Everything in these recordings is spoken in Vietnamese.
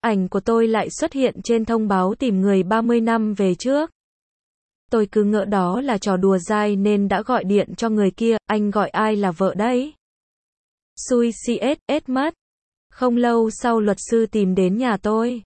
Ảnh của tôi lại xuất hiện trên thông báo tìm người 30 năm về trước. Tôi cứ ngỡ đó là trò đùa dai nên đã gọi điện cho người kia, anh gọi ai là vợ đấy? Xui CS mất. Không lâu sau luật sư tìm đến nhà tôi.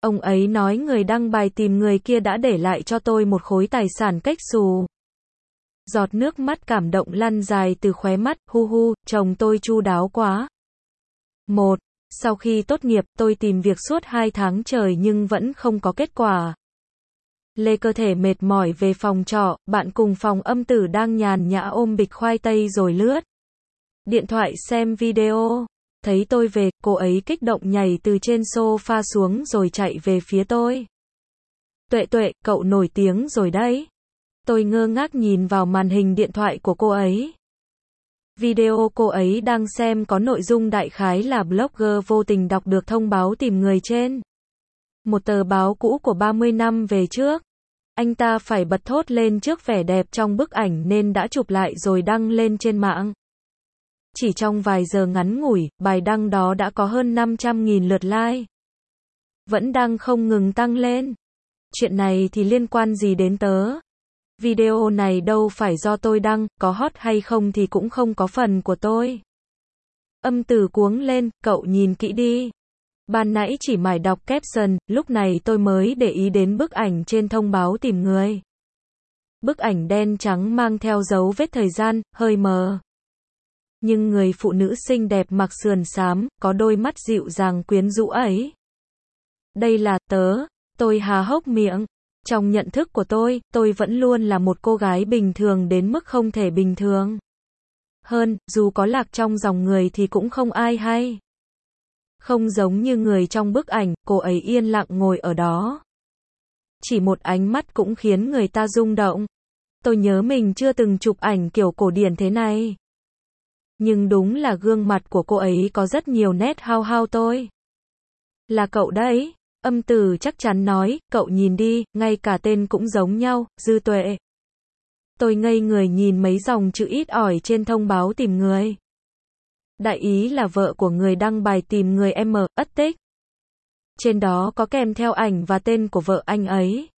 Ông ấy nói người đăng bài tìm người kia đã để lại cho tôi một khối tài sản cách xù. Giọt nước mắt cảm động lăn dài từ khóe mắt, hu hu, chồng tôi chu đáo quá. Một, sau khi tốt nghiệp, tôi tìm việc suốt hai tháng trời nhưng vẫn không có kết quả. Lê cơ thể mệt mỏi về phòng trọ, bạn cùng phòng âm tử đang nhàn nhã ôm bịch khoai tây rồi lướt. Điện thoại xem video. Thấy tôi về, cô ấy kích động nhảy từ trên sofa xuống rồi chạy về phía tôi. Tuệ tuệ, cậu nổi tiếng rồi đấy. Tôi ngơ ngác nhìn vào màn hình điện thoại của cô ấy. Video cô ấy đang xem có nội dung đại khái là blogger vô tình đọc được thông báo tìm người trên. Một tờ báo cũ của 30 năm về trước. Anh ta phải bật thốt lên trước vẻ đẹp trong bức ảnh nên đã chụp lại rồi đăng lên trên mạng. Chỉ trong vài giờ ngắn ngủi, bài đăng đó đã có hơn 500.000 lượt like. Vẫn đang không ngừng tăng lên. Chuyện này thì liên quan gì đến tớ? Video này đâu phải do tôi đăng, có hot hay không thì cũng không có phần của tôi. Âm từ cuống lên, cậu nhìn kỹ đi. Ban nãy chỉ mải đọc caption, lúc này tôi mới để ý đến bức ảnh trên thông báo tìm người. Bức ảnh đen trắng mang theo dấu vết thời gian, hơi mờ. Nhưng người phụ nữ xinh đẹp mặc sườn xám, có đôi mắt dịu dàng quyến rũ ấy. Đây là tớ, tôi hà hốc miệng. Trong nhận thức của tôi, tôi vẫn luôn là một cô gái bình thường đến mức không thể bình thường. Hơn, dù có lạc trong dòng người thì cũng không ai hay. Không giống như người trong bức ảnh, cô ấy yên lặng ngồi ở đó. Chỉ một ánh mắt cũng khiến người ta rung động. Tôi nhớ mình chưa từng chụp ảnh kiểu cổ điển thế này. Nhưng đúng là gương mặt của cô ấy có rất nhiều nét hao hao tôi. Là cậu đấy. Âm tử chắc chắn nói, cậu nhìn đi, ngay cả tên cũng giống nhau, dư tuệ. Tôi ngây người nhìn mấy dòng chữ ít ỏi trên thông báo tìm người. Đại ý là vợ của người đăng bài tìm người em mở ất tích. Trên đó có kèm theo ảnh và tên của vợ anh ấy.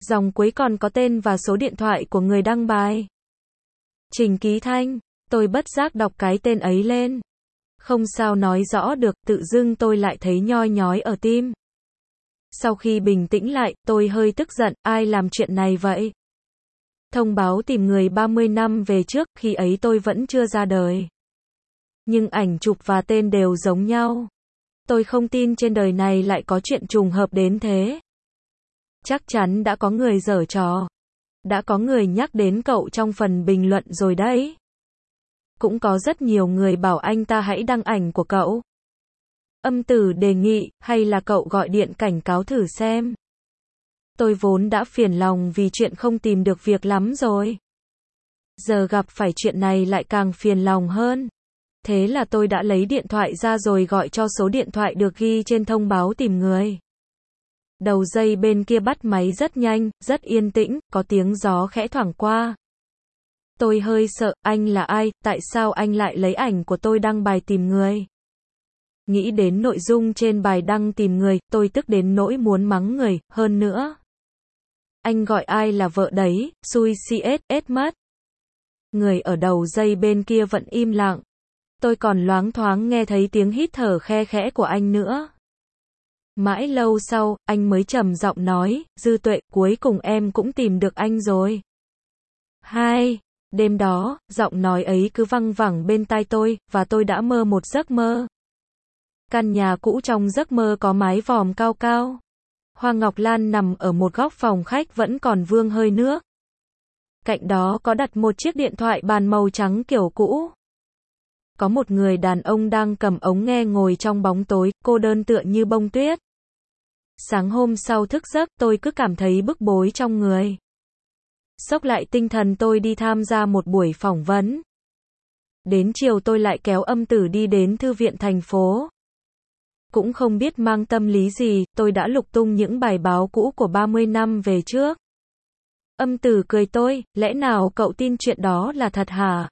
Dòng cuối còn có tên và số điện thoại của người đăng bài. Trình Ký Thanh, tôi bất giác đọc cái tên ấy lên. Không sao nói rõ được, tự dưng tôi lại thấy nhoi nhói ở tim. Sau khi bình tĩnh lại, tôi hơi tức giận, ai làm chuyện này vậy? Thông báo tìm người 30 năm về trước, khi ấy tôi vẫn chưa ra đời. Nhưng ảnh chụp và tên đều giống nhau. Tôi không tin trên đời này lại có chuyện trùng hợp đến thế. Chắc chắn đã có người dở trò. Đã có người nhắc đến cậu trong phần bình luận rồi đấy. Cũng có rất nhiều người bảo anh ta hãy đăng ảnh của cậu. Âm tử đề nghị, hay là cậu gọi điện cảnh cáo thử xem. Tôi vốn đã phiền lòng vì chuyện không tìm được việc lắm rồi. Giờ gặp phải chuyện này lại càng phiền lòng hơn. Thế là tôi đã lấy điện thoại ra rồi gọi cho số điện thoại được ghi trên thông báo tìm người. Đầu dây bên kia bắt máy rất nhanh, rất yên tĩnh, có tiếng gió khẽ thoảng qua. Tôi hơi sợ, anh là ai, tại sao anh lại lấy ảnh của tôi đăng bài tìm người? Nghĩ đến nội dung trên bài đăng tìm người, tôi tức đến nỗi muốn mắng người, hơn nữa. Anh gọi ai là vợ đấy, xui CS mất. Người ở đầu dây bên kia vẫn im lặng. Tôi còn loáng thoáng nghe thấy tiếng hít thở khe khẽ của anh nữa. Mãi lâu sau, anh mới trầm giọng nói, dư tuệ, cuối cùng em cũng tìm được anh rồi. Hai, đêm đó, giọng nói ấy cứ văng vẳng bên tai tôi, và tôi đã mơ một giấc mơ. Căn nhà cũ trong giấc mơ có mái vòm cao cao. Hoa Ngọc Lan nằm ở một góc phòng khách vẫn còn vương hơi nước. Cạnh đó có đặt một chiếc điện thoại bàn màu trắng kiểu cũ. Có một người đàn ông đang cầm ống nghe ngồi trong bóng tối, cô đơn tựa như bông tuyết. Sáng hôm sau thức giấc, tôi cứ cảm thấy bức bối trong người. Sốc lại tinh thần tôi đi tham gia một buổi phỏng vấn. Đến chiều tôi lại kéo âm tử đi đến thư viện thành phố. Cũng không biết mang tâm lý gì, tôi đã lục tung những bài báo cũ của 30 năm về trước. Âm tử cười tôi, lẽ nào cậu tin chuyện đó là thật hả?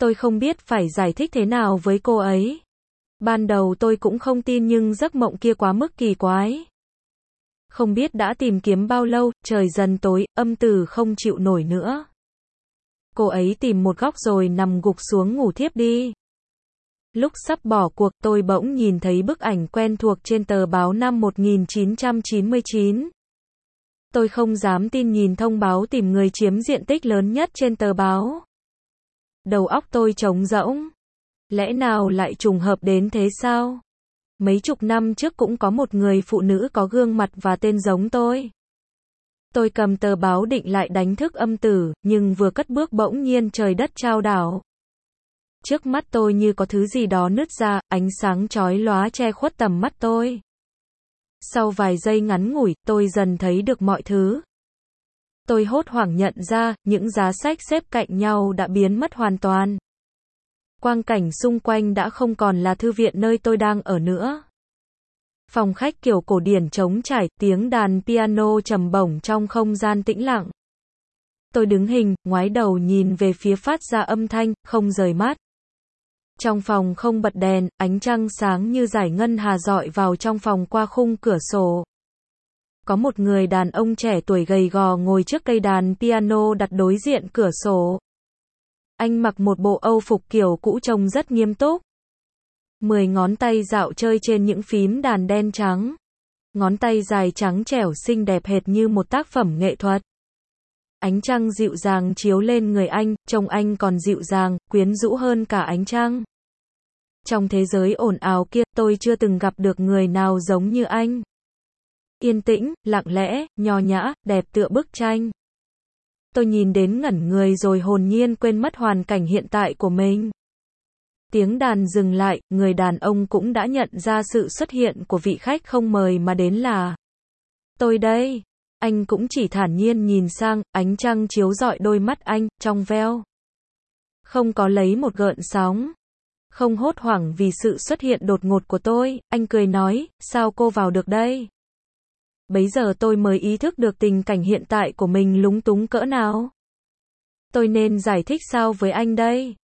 Tôi không biết phải giải thích thế nào với cô ấy. Ban đầu tôi cũng không tin nhưng giấc mộng kia quá mức kỳ quái. Không biết đã tìm kiếm bao lâu, trời dần tối, âm tử không chịu nổi nữa. Cô ấy tìm một góc rồi nằm gục xuống ngủ thiếp đi. Lúc sắp bỏ cuộc tôi bỗng nhìn thấy bức ảnh quen thuộc trên tờ báo năm 1999. Tôi không dám tin nhìn thông báo tìm người chiếm diện tích lớn nhất trên tờ báo. Đầu óc tôi trống rỗng. Lẽ nào lại trùng hợp đến thế sao? Mấy chục năm trước cũng có một người phụ nữ có gương mặt và tên giống tôi. Tôi cầm tờ báo định lại đánh thức âm tử, nhưng vừa cất bước bỗng nhiên trời đất trao đảo. Trước mắt tôi như có thứ gì đó nứt ra, ánh sáng chói lóa che khuất tầm mắt tôi. Sau vài giây ngắn ngủi, tôi dần thấy được mọi thứ. Tôi hốt hoảng nhận ra, những giá sách xếp cạnh nhau đã biến mất hoàn toàn. Quang cảnh xung quanh đã không còn là thư viện nơi tôi đang ở nữa. Phòng khách kiểu cổ điển trống trải, tiếng đàn piano trầm bổng trong không gian tĩnh lặng. Tôi đứng hình, ngoái đầu nhìn về phía phát ra âm thanh, không rời mắt. Trong phòng không bật đèn, ánh trăng sáng như giải ngân hà dọi vào trong phòng qua khung cửa sổ. Có một người đàn ông trẻ tuổi gầy gò ngồi trước cây đàn piano đặt đối diện cửa sổ. Anh mặc một bộ âu phục kiểu cũ trông rất nghiêm túc. Mười ngón tay dạo chơi trên những phím đàn đen trắng. Ngón tay dài trắng trẻo xinh đẹp hệt như một tác phẩm nghệ thuật. Ánh trăng dịu dàng chiếu lên người anh, trông anh còn dịu dàng, quyến rũ hơn cả ánh trăng. Trong thế giới ồn ào kia, tôi chưa từng gặp được người nào giống như anh. Yên tĩnh, lặng lẽ, nho nhã, đẹp tựa bức tranh. Tôi nhìn đến ngẩn người rồi hồn nhiên quên mất hoàn cảnh hiện tại của mình. Tiếng đàn dừng lại, người đàn ông cũng đã nhận ra sự xuất hiện của vị khách không mời mà đến là Tôi đây. Anh cũng chỉ thản nhiên nhìn sang, ánh trăng chiếu rọi đôi mắt anh, trong veo. Không có lấy một gợn sóng. Không hốt hoảng vì sự xuất hiện đột ngột của tôi, anh cười nói, sao cô vào được đây? Bấy giờ tôi mới ý thức được tình cảnh hiện tại của mình lúng túng cỡ nào. Tôi nên giải thích sao với anh đây?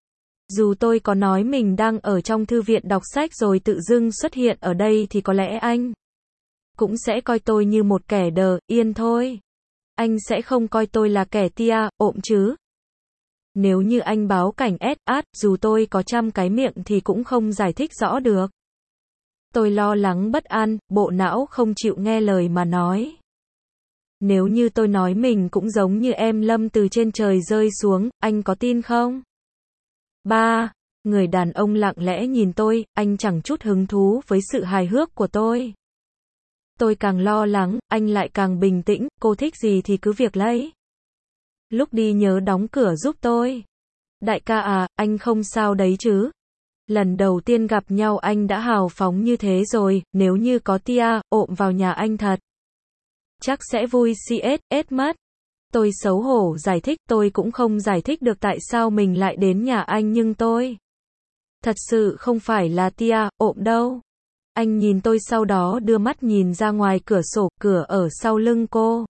Dù tôi có nói mình đang ở trong thư viện đọc sách rồi tự dưng xuất hiện ở đây thì có lẽ anh cũng sẽ coi tôi như một kẻ đờ, yên thôi. Anh sẽ không coi tôi là kẻ tia, ộm chứ. Nếu như anh báo cảnh ép át, dù tôi có trăm cái miệng thì cũng không giải thích rõ được. Tôi lo lắng bất an, bộ não không chịu nghe lời mà nói. Nếu như tôi nói mình cũng giống như em Lâm từ trên trời rơi xuống, anh có tin không? Ba, người đàn ông lặng lẽ nhìn tôi, anh chẳng chút hứng thú với sự hài hước của tôi. Tôi càng lo lắng, anh lại càng bình tĩnh, cô thích gì thì cứ việc lấy. Lúc đi nhớ đóng cửa giúp tôi. Đại ca à, anh không sao đấy chứ? Lần đầu tiên gặp nhau anh đã hào phóng như thế rồi, nếu như có tia, ộm vào nhà anh thật. Chắc sẽ vui CS, mất. Tôi xấu hổ giải thích tôi cũng không giải thích được tại sao mình lại đến nhà anh nhưng tôi. Thật sự không phải là tia, ộm đâu. Anh nhìn tôi sau đó đưa mắt nhìn ra ngoài cửa sổ, cửa ở sau lưng cô.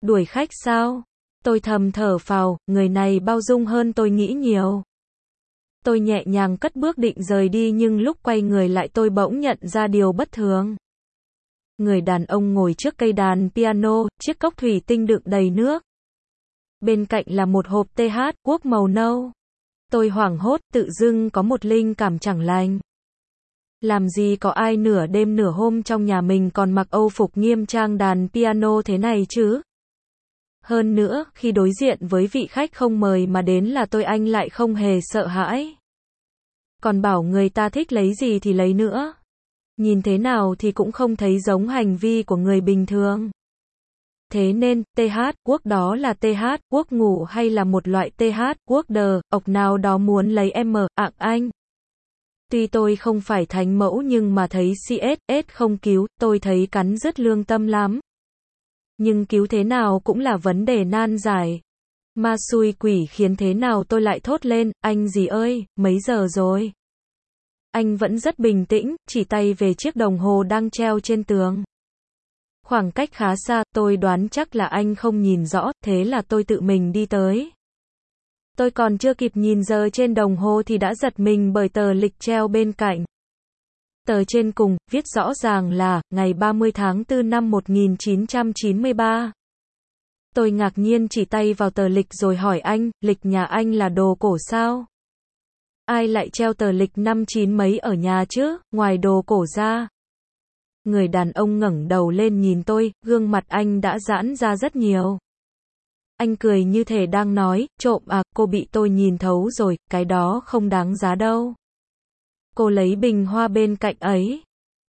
Đuổi khách sao? Tôi thầm thở phào, người này bao dung hơn tôi nghĩ nhiều. Tôi nhẹ nhàng cất bước định rời đi nhưng lúc quay người lại tôi bỗng nhận ra điều bất thường. Người đàn ông ngồi trước cây đàn piano, chiếc cốc thủy tinh đựng đầy nước. Bên cạnh là một hộp TH, quốc màu nâu. Tôi hoảng hốt, tự dưng có một linh cảm chẳng lành. Làm gì có ai nửa đêm nửa hôm trong nhà mình còn mặc âu phục nghiêm trang đàn piano thế này chứ? Hơn nữa, khi đối diện với vị khách không mời mà đến là tôi anh lại không hề sợ hãi. Còn bảo người ta thích lấy gì thì lấy nữa. Nhìn thế nào thì cũng không thấy giống hành vi của người bình thường. Thế nên, TH, quốc đó là TH, quốc ngủ hay là một loại TH, quốc đờ, ọc nào đó muốn lấy M, ạng anh. Tuy tôi không phải thánh mẫu nhưng mà thấy CSS không cứu, tôi thấy cắn rất lương tâm lắm. Nhưng cứu thế nào cũng là vấn đề nan giải. Ma xui quỷ khiến thế nào tôi lại thốt lên, anh gì ơi, mấy giờ rồi? Anh vẫn rất bình tĩnh, chỉ tay về chiếc đồng hồ đang treo trên tường. Khoảng cách khá xa, tôi đoán chắc là anh không nhìn rõ, thế là tôi tự mình đi tới. Tôi còn chưa kịp nhìn giờ trên đồng hồ thì đã giật mình bởi tờ lịch treo bên cạnh. Tờ trên cùng, viết rõ ràng là, ngày 30 tháng 4 năm 1993. Tôi ngạc nhiên chỉ tay vào tờ lịch rồi hỏi anh, lịch nhà anh là đồ cổ sao? Ai lại treo tờ lịch năm chín mấy ở nhà chứ, ngoài đồ cổ ra? Người đàn ông ngẩng đầu lên nhìn tôi, gương mặt anh đã giãn ra rất nhiều. Anh cười như thể đang nói, trộm à, cô bị tôi nhìn thấu rồi, cái đó không đáng giá đâu. Cô lấy bình hoa bên cạnh ấy.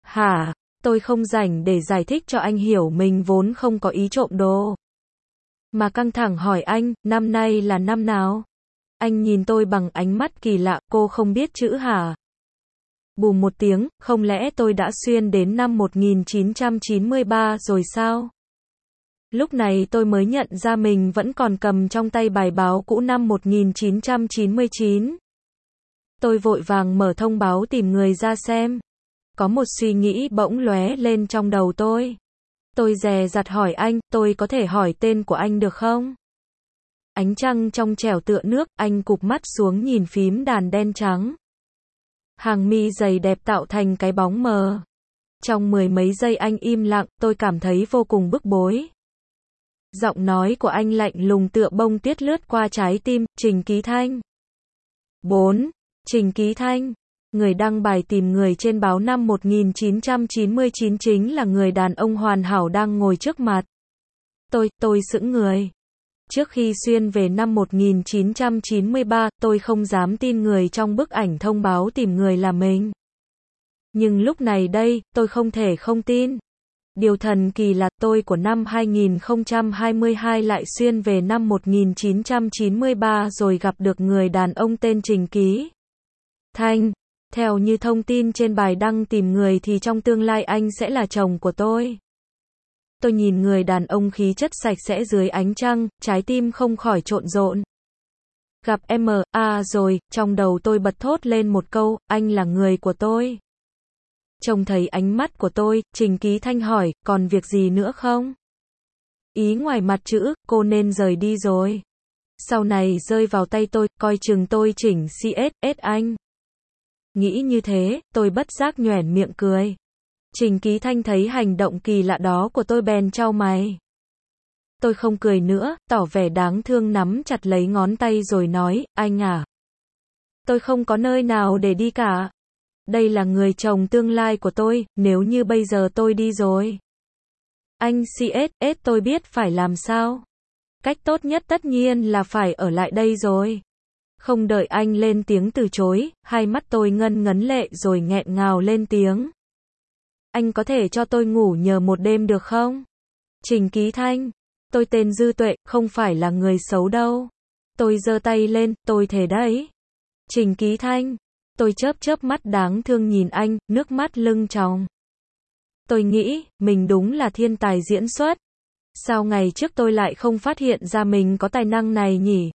Hả, tôi không rảnh để giải thích cho anh hiểu mình vốn không có ý trộm đồ. Mà căng thẳng hỏi anh, năm nay là năm nào? Anh nhìn tôi bằng ánh mắt kỳ lạ, cô không biết chữ hả? Bù một tiếng, không lẽ tôi đã xuyên đến năm 1993 rồi sao? Lúc này tôi mới nhận ra mình vẫn còn cầm trong tay bài báo cũ năm 1999. Tôi vội vàng mở thông báo tìm người ra xem. Có một suy nghĩ bỗng lóe lên trong đầu tôi. Tôi dè dặt hỏi anh, tôi có thể hỏi tên của anh được không? Ánh trăng trong trẻo tựa nước, anh cụp mắt xuống nhìn phím đàn đen trắng. Hàng mi dày đẹp tạo thành cái bóng mờ. Trong mười mấy giây anh im lặng, tôi cảm thấy vô cùng bức bối. Giọng nói của anh lạnh lùng tựa bông tuyết lướt qua trái tim, Trình Ký Thanh. 4. Trình Ký Thanh. Người đăng bài tìm người trên báo năm 1999 chính là người đàn ông hoàn hảo đang ngồi trước mặt. Tôi, tôi sững người. Trước khi xuyên về năm 1993, tôi không dám tin người trong bức ảnh thông báo tìm người là mình. Nhưng lúc này đây, tôi không thể không tin. Điều thần kỳ là tôi của năm 2022 lại xuyên về năm 1993 rồi gặp được người đàn ông tên Trình Ký. Thanh, theo như thông tin trên bài đăng tìm người thì trong tương lai anh sẽ là chồng của tôi. Tôi nhìn người đàn ông khí chất sạch sẽ dưới ánh trăng, trái tim không khỏi trộn rộn. Gặp em à rồi, trong đầu tôi bật thốt lên một câu, anh là người của tôi. Trông thấy ánh mắt của tôi, Trình Ký Thanh hỏi, còn việc gì nữa không? Ý ngoài mặt chữ, cô nên rời đi rồi. Sau này rơi vào tay tôi, coi chừng tôi chỉnh CS, anh. Nghĩ như thế, tôi bất giác nhoẻn miệng cười. Trình Ký Thanh thấy hành động kỳ lạ đó của tôi bèn trao mày. Tôi không cười nữa, tỏ vẻ đáng thương nắm chặt lấy ngón tay rồi nói, anh à. Tôi không có nơi nào để đi cả. Đây là người chồng tương lai của tôi, nếu như bây giờ tôi đi rồi. Anh CS, tôi biết phải làm sao. Cách tốt nhất tất nhiên là phải ở lại đây rồi. Không đợi anh lên tiếng từ chối, hai mắt tôi ngân ngấn lệ rồi nghẹn ngào lên tiếng. Anh có thể cho tôi ngủ nhờ một đêm được không? Trình Ký Thanh. Tôi tên Dư Tuệ, không phải là người xấu đâu. Tôi giơ tay lên, tôi thề đấy. Trình Ký Thanh. Tôi chớp chớp mắt đáng thương nhìn anh, nước mắt lưng tròng. Tôi nghĩ, mình đúng là thiên tài diễn xuất. Sao ngày trước tôi lại không phát hiện ra mình có tài năng này nhỉ?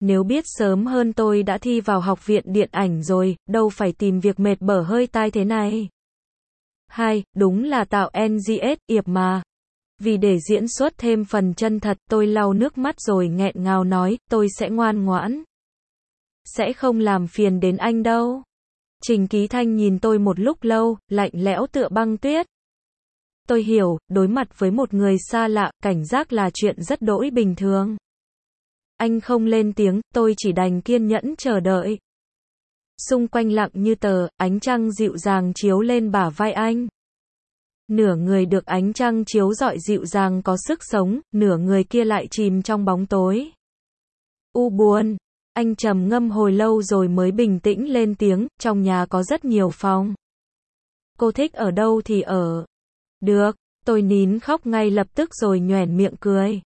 Nếu biết sớm hơn tôi đã thi vào học viện điện ảnh rồi, đâu phải tìm việc mệt bở hơi tai thế này. Hai, đúng là tạo NGS, yệp mà. Vì để diễn xuất thêm phần chân thật, tôi lau nước mắt rồi nghẹn ngào nói, tôi sẽ ngoan ngoãn. Sẽ không làm phiền đến anh đâu. Trình Ký Thanh nhìn tôi một lúc lâu, lạnh lẽo tựa băng tuyết. Tôi hiểu, đối mặt với một người xa lạ, cảnh giác là chuyện rất đỗi bình thường. Anh không lên tiếng, tôi chỉ đành kiên nhẫn chờ đợi. Xung quanh lặng như tờ, ánh trăng dịu dàng chiếu lên bả vai anh. Nửa người được ánh trăng chiếu rọi dịu dàng có sức sống, nửa người kia lại chìm trong bóng tối. U buồn. Anh trầm ngâm hồi lâu rồi mới bình tĩnh lên tiếng, trong nhà có rất nhiều phòng. Cô thích ở đâu thì ở. Được, tôi nín khóc ngay lập tức rồi nhoẻn miệng cười.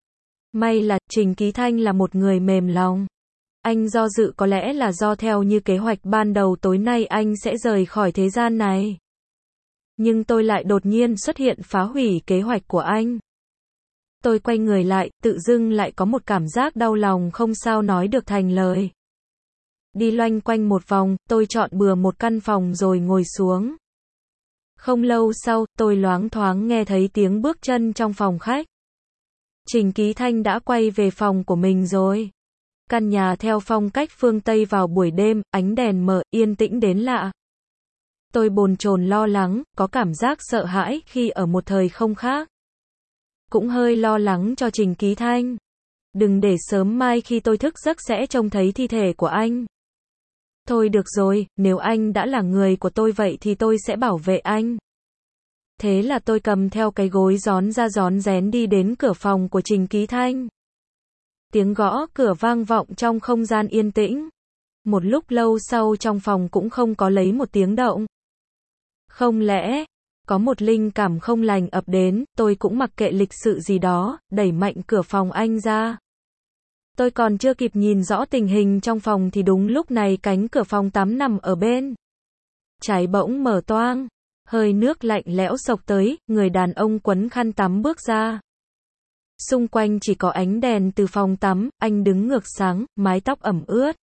May là, Trình Ký Thanh là một người mềm lòng. Anh do dự có lẽ là do theo như kế hoạch ban đầu tối nay anh sẽ rời khỏi thế gian này. Nhưng tôi lại đột nhiên xuất hiện phá hủy kế hoạch của anh. Tôi quay người lại, tự dưng lại có một cảm giác đau lòng không sao nói được thành lời. Đi loanh quanh một vòng, tôi chọn bừa một căn phòng rồi ngồi xuống. Không lâu sau, tôi loáng thoáng nghe thấy tiếng bước chân trong phòng khách. Trình Ký Thanh đã quay về phòng của mình rồi. Căn nhà theo phong cách phương Tây vào buổi đêm, ánh đèn mở, yên tĩnh đến lạ. Tôi bồn chồn lo lắng, có cảm giác sợ hãi khi ở một thời không khác. Cũng hơi lo lắng cho Trình Ký Thanh. Đừng để sớm mai khi tôi thức giấc sẽ trông thấy thi thể của anh. Thôi được rồi, nếu anh đã là người của tôi vậy thì tôi sẽ bảo vệ anh. Thế là tôi cầm theo cái gối gión ra gión rén đi đến cửa phòng của Trình Ký Thanh. Tiếng gõ cửa vang vọng trong không gian yên tĩnh. Một lúc lâu sau trong phòng cũng không có lấy một tiếng động. Không lẽ, có một linh cảm không lành ập đến, tôi cũng mặc kệ lịch sự gì đó, đẩy mạnh cửa phòng anh ra. Tôi còn chưa kịp nhìn rõ tình hình trong phòng thì đúng lúc này cánh cửa phòng tắm nằm ở bên. Trái bỗng mở toang, hơi nước lạnh lẽo sộc tới, người đàn ông quấn khăn tắm bước ra. Xung quanh chỉ có ánh đèn từ phòng tắm, anh đứng ngược sáng, mái tóc ẩm ướt.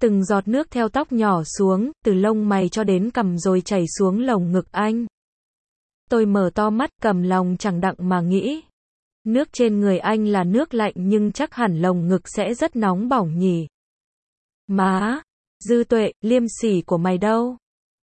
Từng giọt nước theo tóc nhỏ xuống, từ lông mày cho đến cằm rồi chảy xuống lồng ngực anh. Tôi mở to mắt cầm lòng chẳng đặng mà nghĩ. Nước trên người anh là nước lạnh nhưng chắc hẳn lồng ngực sẽ rất nóng bỏng nhỉ. Má, dư tuệ, liêm sỉ của mày đâu?